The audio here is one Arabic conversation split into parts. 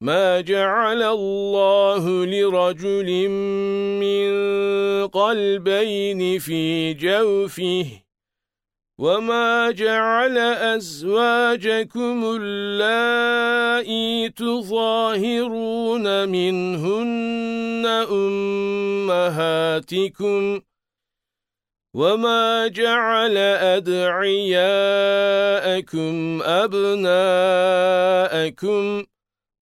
ما جعل الله لرجل من قلبين في جوفه وما جعل أزواجكم اللائي تظاهرون منهن أمهاتكم وما جعل أدعياءكم أبناءكم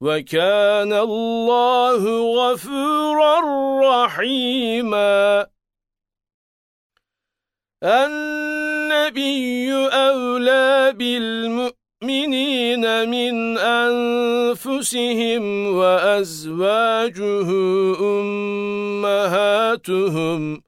وَكَانَ اللَّهُ غَفُورًا رَّحِيمًا. النَّبِيُّ أَوْلَى بِالْمُؤْمِنِينَ مِنْ أَنفُسِهِمْ وَأَزْوَاجُهُ أُمَّهَاتُهُمْ.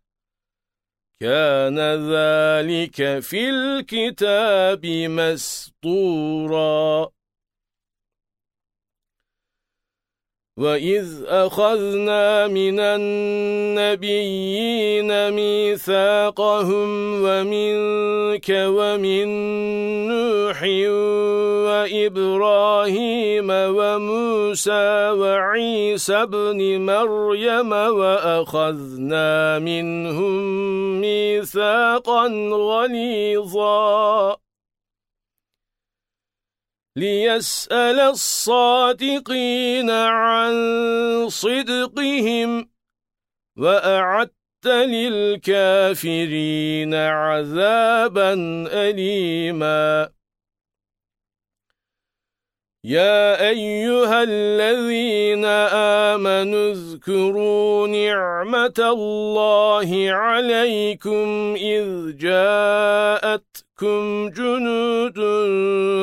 كان ذلك في الكتاب مسطورا وَإِذْ أَخَذْنَا مِنَ النَّبِيِّينَ مِيثَاقَهُمْ وَمِنْكَ وَمِنْ نُوحٍ وَإِبْرَاهِيمَ وَمُوسَى وَعِيسَى ابْنِ مَرْيَمَ وَأَخَذْنَا مِنْهُمْ مِيثَاقًا غَلِيظًا. ليسأل الصادقين عن صدقهم وأعدت للكافرين عذابا أليما. يا أيها الذين آمنوا اذكروا نعمة الله عليكم إذ جاءت جاءتكم جنود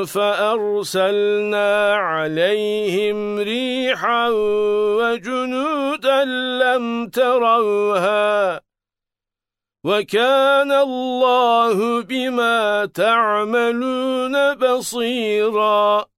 فأرسلنا عليهم ريحا وجنودا لم تروها وكان الله بما تعملون بصيراً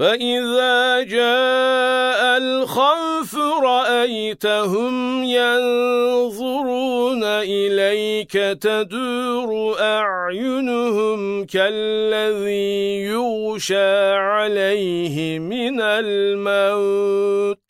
فَإِذَا جَاءَ الْخَوْفُ رَأَيْتَهُمْ يَنظُرُونَ إِلَيْكَ تَدُورُ أَعْيُنُهُمْ كَالَّذِي يُغْشَى عَلَيْهِ مِنَ الْمَوْتِ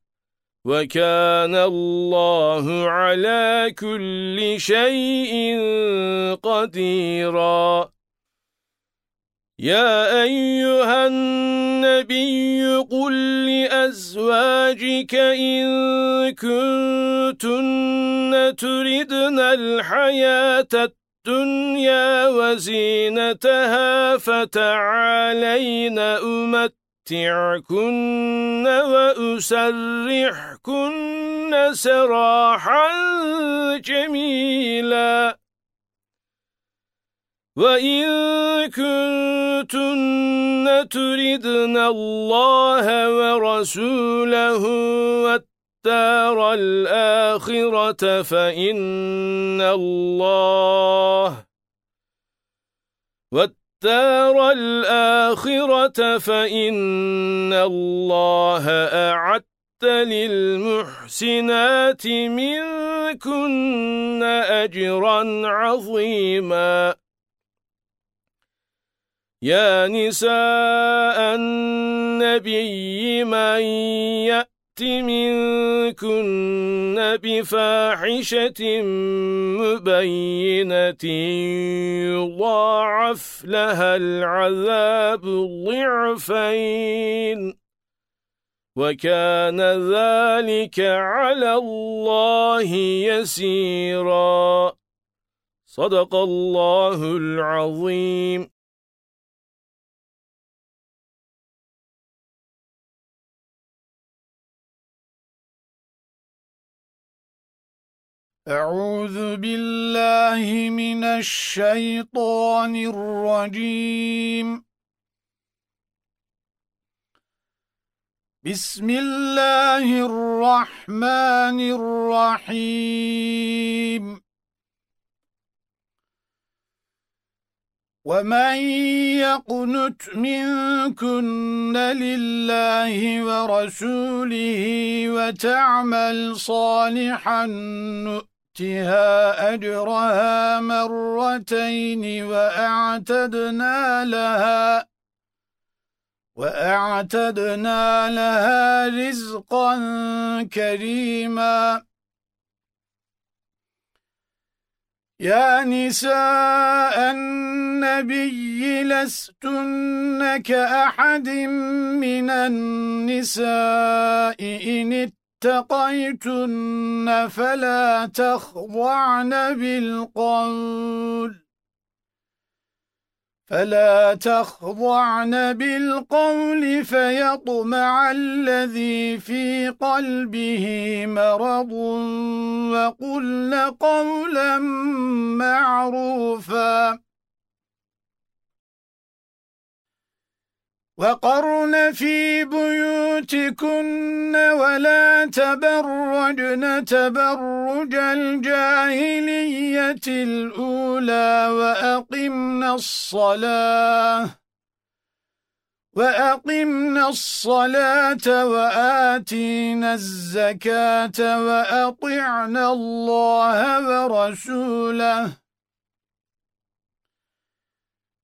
وَكَانَ اللَّهُ عَلَى كُلِّ شَيْءٍ قَدِيرًا. يَا أَيُّهَا النَّبِيُّ قُل لِّأَزْوَاجِكَ إِن كُنتُنَّ تُرِدْنَ الْحَيَاةَ الدُّنْيَا وَزِينَتَهَا فَتَعَالَيْنَ أُمَتِّعْكُنَّ وَأُسَرِّحْكُنَّ سَرَاحًا جَمِيلًا وَإِن كُنتُنَّ تُرِدْنَ اللَّهَ وَرَسُولَهُ وَالدَّارَ الْآخِرَةَ فَإِنَّ اللَّهَ وَالدَّارَ الْآخِرَةَ فَإِنَّ اللَّهَ أَعَدَّ لِلْمُحْسِنَاتِ مِنكُنَّ أَجْرًا عَظِيمًا. يا نساء النبي من يأت منكن بفاحشة مبينة يضاعف لها العذاب ضعفين. وكان ذلك على الله يسيرا. صدق الله العظيم. أعوذ بالله من الشيطان الرجيم. بسم الله الرحمن الرحيم. وَمَن يَقْنُتْ مِنكُنَّ لِلَّهِ وَرَسُولِهِ وَتَعْمَلْ صَالِحًا نُؤْتِهَا أَجْرَهَا مَرَّتَيْنِ وَأَعْتَدْنَا لَهَا وَأَعْتَدْنَا لَهَا رِزْقًا كَرِيمًا. يا نساء النبي لستن كأحد من النساء إن اتقيتن فلا تخضعن بالقول. فلا تخضعن بالقول فيطمع الذي في قلبه مرض وقل قولا معروفا. وقرن في بيوتكن ولا تبرجن تبرج الجاهلية الأولى وأقمنا الصلاة وأقمنا الصلاة وآتينا الزكاة وأطعنا الله ورسوله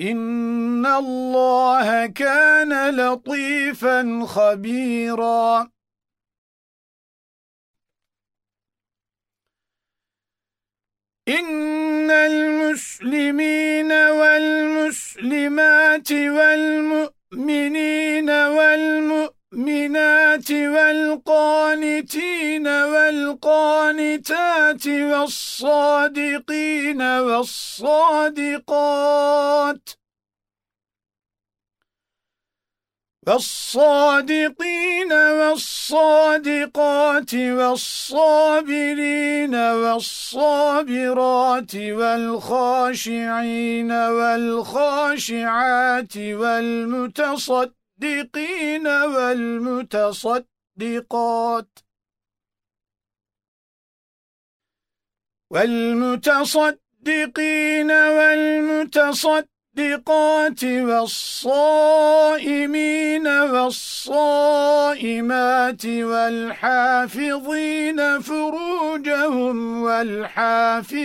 إِنَّ اللَّهَ كَانَ لَطِيفًا خَبِيرًا. إِنَّ الْمُسْلِمِينَ وَالْمُسْلِمَاتِ وَالْمُؤْمِنِينَ وَالْمُؤْمِنَاتِ وَالْقَانِتِينَ وَالْقَانِتَاتِ وَالصَّادِقِينَ وَالصَّادِقَاتِ والصادقين والصادقات والصابرين والصابرات والخاشعين والخاشعات والمتصدقين والمتصدقات. والمتصدقين والمتصدقات والصائمين والصائمات والحافظين فروجهم والحافظات.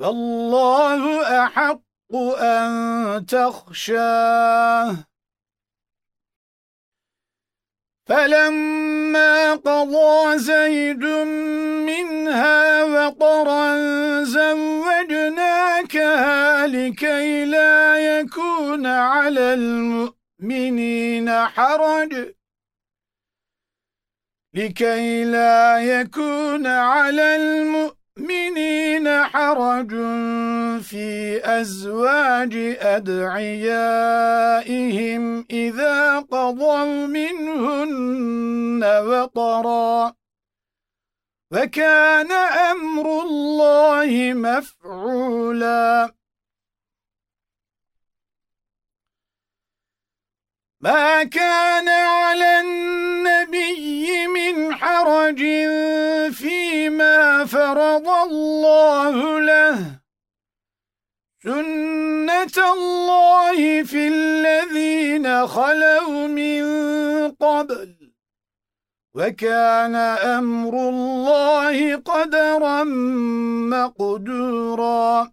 فالله أحق أن تخشاه. فَلَمَّا قَضَى زَيْدٌ مِنْهَا وَطَرًا زَوَّجْنَاكَهَا لِكَيْ لَا يَكُونَ عَلَى الْمُؤْمِنِينَ حَرَجٌ. لِكَيْ لَا يَكُونَ عَلَى الْمُؤْمِنِينَ المؤمنين حرج في أزواج أدعيائهم إذا قضوا منهن وطرا. وكان أمر الله مفعولا. ما كان على النبي من حرج فيما فرض الله له. سنة الله في الذين خلوا من قبل. وَكَانَ أَمْرُ اللَّهِ قَدَرًا مَّقْدُورًا.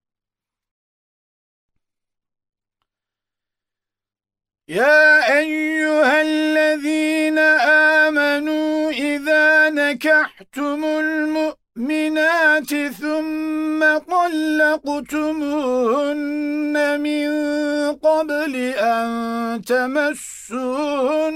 يا أيها الذين آمنوا إذا نكحتم المؤمنات ثم طلقتموهن من قبل أن تمسون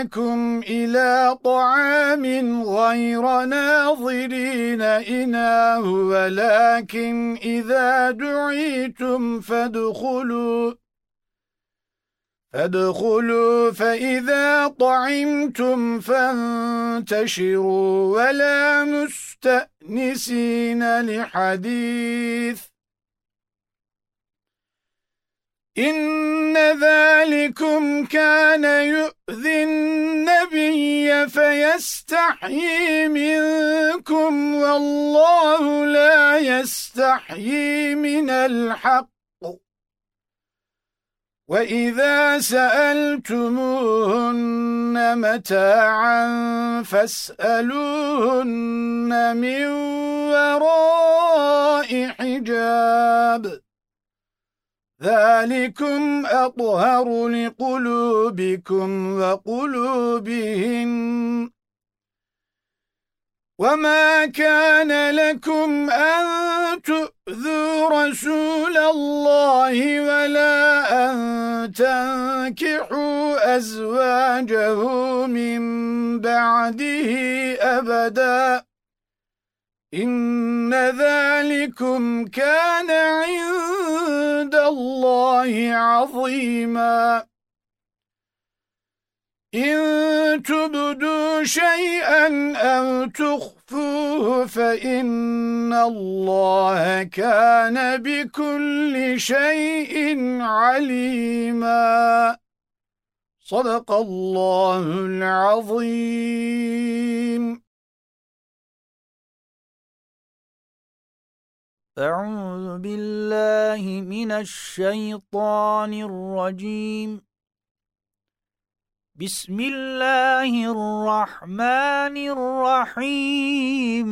لكم إلى طعام غير ناظرين إناه ولكن إذا دعيتم فادخلوا فادخلوا فإذا طعمتم فانتشروا ولا مستأنسين لحديث. إن ذلكم كان يؤذي النبي فيستحيي منكم والله لا يستحيي من الحق وَإِذَا سَأَلْتُمُوهُنَّ مَتَاعًا فَاسْأَلُوهُنَّ مِنْ وَرَاءِ حِجَابٍ ذَلِكُمْ أَطْهَرُ لِقُلُوبِكُمْ وَقُلُوبِهِنَّ وَمَا كَانَ لَكُمْ أَن تُؤْذُوا رَسُولَ اللَّهِ وَلَا أَن تَنكِحُوا أَزْوَاجَهُ مِن بَعْدِهِ أَبَدًا إِنَّ ذَلِكُمْ كَانَ عِندَ اللَّهِ عَظِيمًا. إن تبدوا شيئا أو تخفوه فإن الله كان بكل شيء عليما. صدق الله العظيم. أعوذ بالله من الشيطان الرجيم. بسم الله الرحمن الرحيم.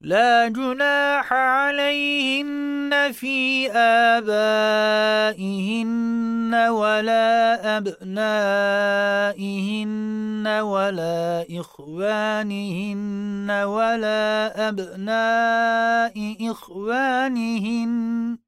لا جناح عليهن في آبائهن ولا أبنائهن ولا إخوانهن ولا أبناء إخوانهن.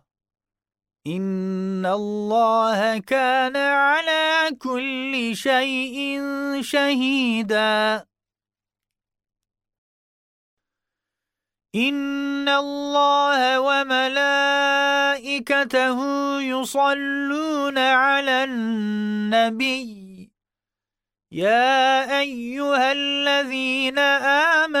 إن الله كان على كل شيء شهيدا. إن الله وملائكته يصلون على النبي. يا أيها الذين آمنوا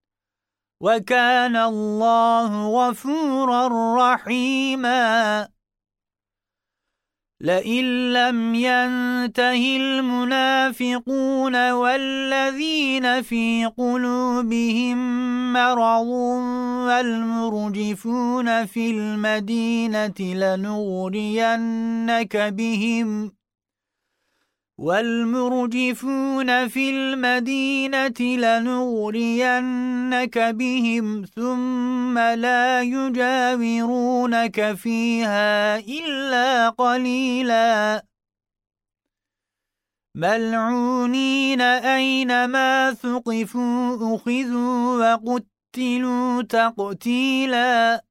وكان الله غفورا رحيما. لئن لم ينته المنافقون والذين في قلوبهم مرض والمرجفون في المدينة لنغرينك بهم. والمرجفون في المدينة لنغرينك بهم ثم لا يجاورونك فيها إلا قليلا. ملعونين أينما ثقفوا أخذوا وقتلوا تقتيلاً.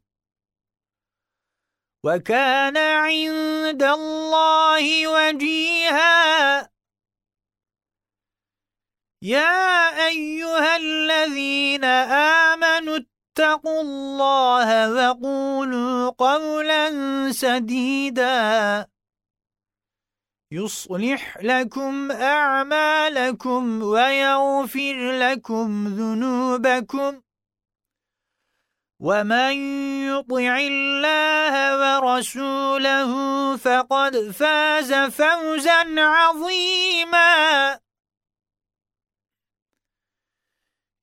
وكان عند الله وجيها. يا أيها الذين آمنوا اتقوا الله وقولوا قولا سديدا. يصلح لكم أعمالكم ويغفر لكم ذنوبكم. ومن يطع الله ورسوله فقد فاز فوزا عظيما